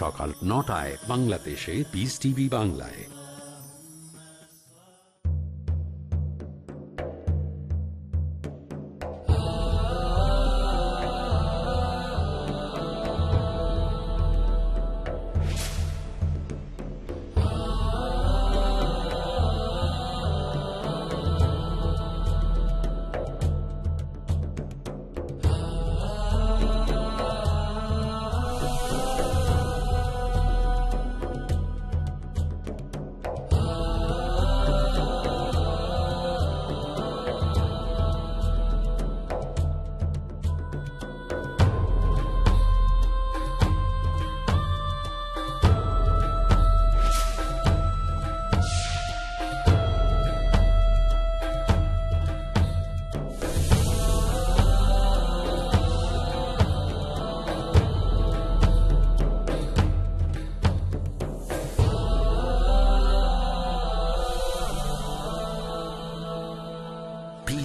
সকাল নটায় বাংলাদেশে পিস টিভি বাংলায়।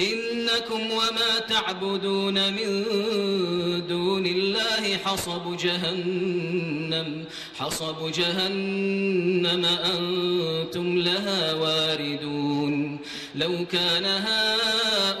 إنكم وما تعبدون من دون الله حصب جهنم حصب جهنم أنتم لها واردون. لو كان هؤلاء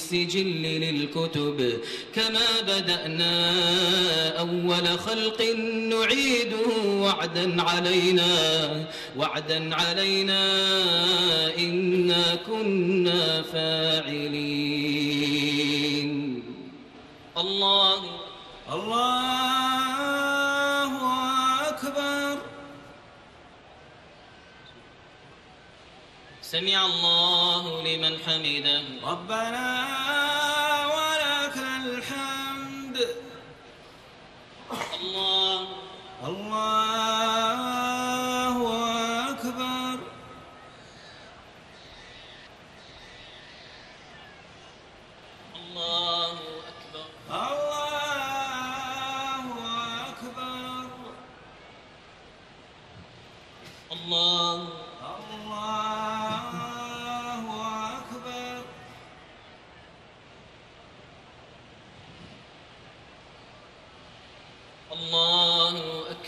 السجل للكتب كما بدأنا أول خلق نعيد وعدا علينا وعدا علينا إنا كنا فاعلين. الله الله أكبر. سمع الله لمن حمده. ربنا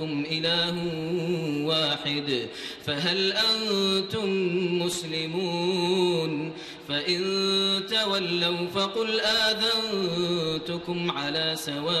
إلهكم إله واحد فهل أنتم مسلمون؟ فإن تولوا فقل آذنتكم على سواء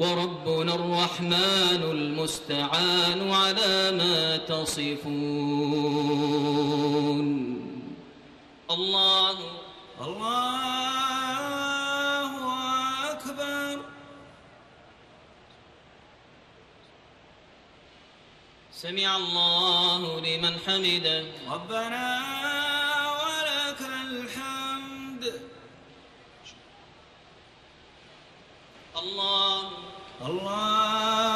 وربنا الرحمن المستعان على ما تصفون. الله الله أكبر. سمع الله لمن حمده. ربنا ولك الحمد. الله الله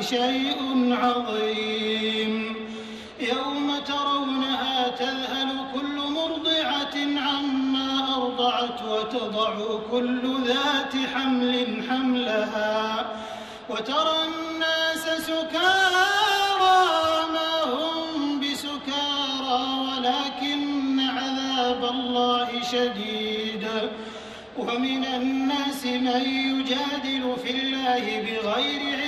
شيء عظيم. يوم ترونها تذهل كل مرضعة عما أرضعت وتضع كل ذات حمل حملها. وترى الناس سكارى ما هم بسكارى ولكن عذاب الله شديد. ومن الناس من يجادل في الله بغير علم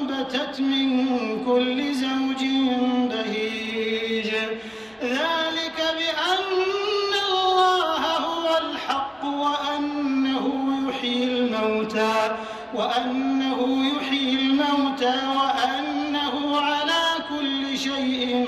من كل زوج بهيج ذلك بأن الله هو الحق وأنه يحيي الموتى وأنه يحيي الموتى وأنه على كل شيء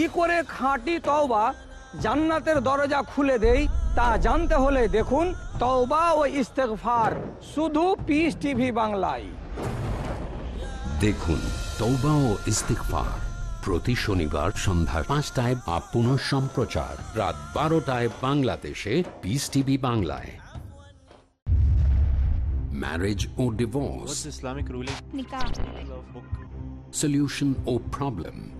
কি করে খাঁটি তওবা জান্নাতের দরজা খুলে দেই তা জানতে হলে দেখুন তওবা ও ইস্তেগফার শুধু পিস টিভি বাংলায়। দেখুন তৌবা ও ইস্তিকফার প্রতি শনিবার সন্ধ্যা পাঁচটায় বা পুনঃ সম্প্রচার রাত বারোটায় বাংলাদেশে পিস টিভি বাংলায়। ম্যারেজ ও ডিভোর্স What's the সলিউশন ও nikah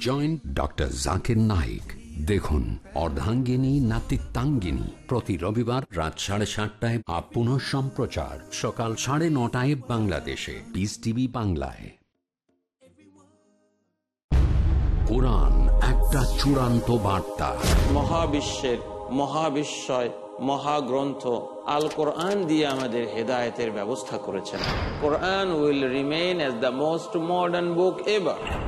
Join doctor Zakir Naik দেখুন, অর্ধাঙ্গিনী, নাতিত্বাঙ্গিনী। প্রতি রবিবার রাত সাড়ে সাতটায় আপ পুনঃ সম্প্রচার। সকাল সাড়ে নটায় বাংলাদেশে। পিস টিভি বাংলায়। কোরআন একটা চূড়ান্ত বার্তা। মহাবিশ্বের মহাবিস্ময় মহাগ্রন্থ আল কোরআন দিয়ে আমাদের হেদায়েতের ব্যবস্থা করেছেন। Quran will remain as the most modern book ever.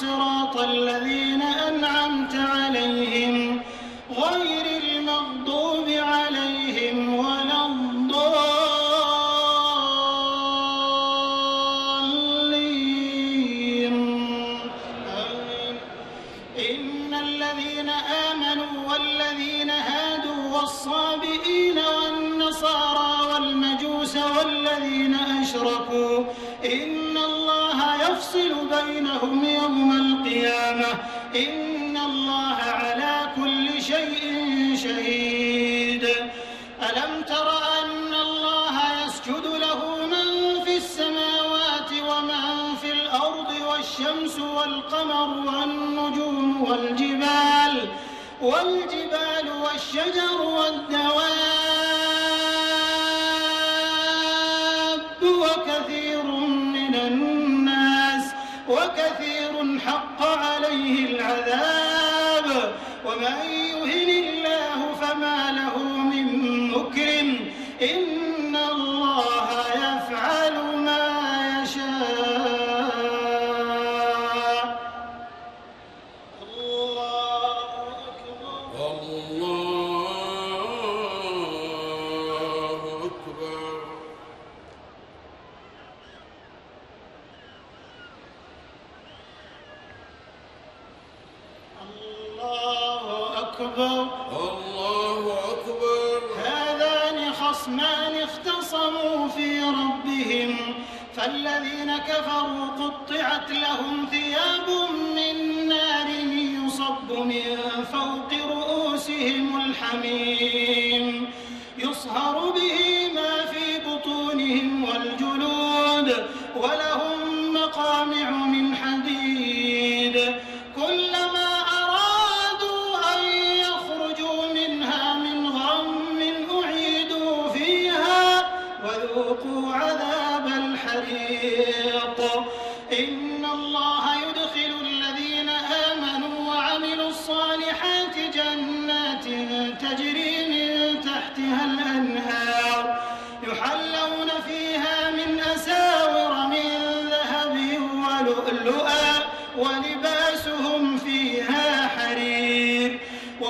صراط الذين والشمس والقمر والنجوم والجبال والجبال والشجر والدواب وكثير من الناس وكثير حق عليه العذاب ومن خصمان اختصموا في ربهم فالذين كفروا قطعت لهم ثياب من نار يصب من فوق رؤوسهم الحميم يصهر به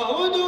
ಬಹೂ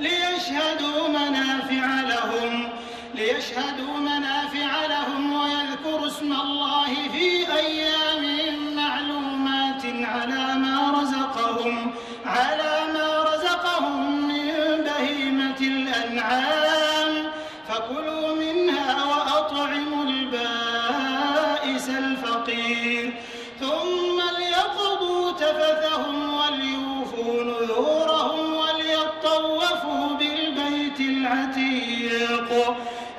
ليشهدوا منافع لهم ليشهدوا منافع لهم ويذكروا اسم الله في أيام معلومات على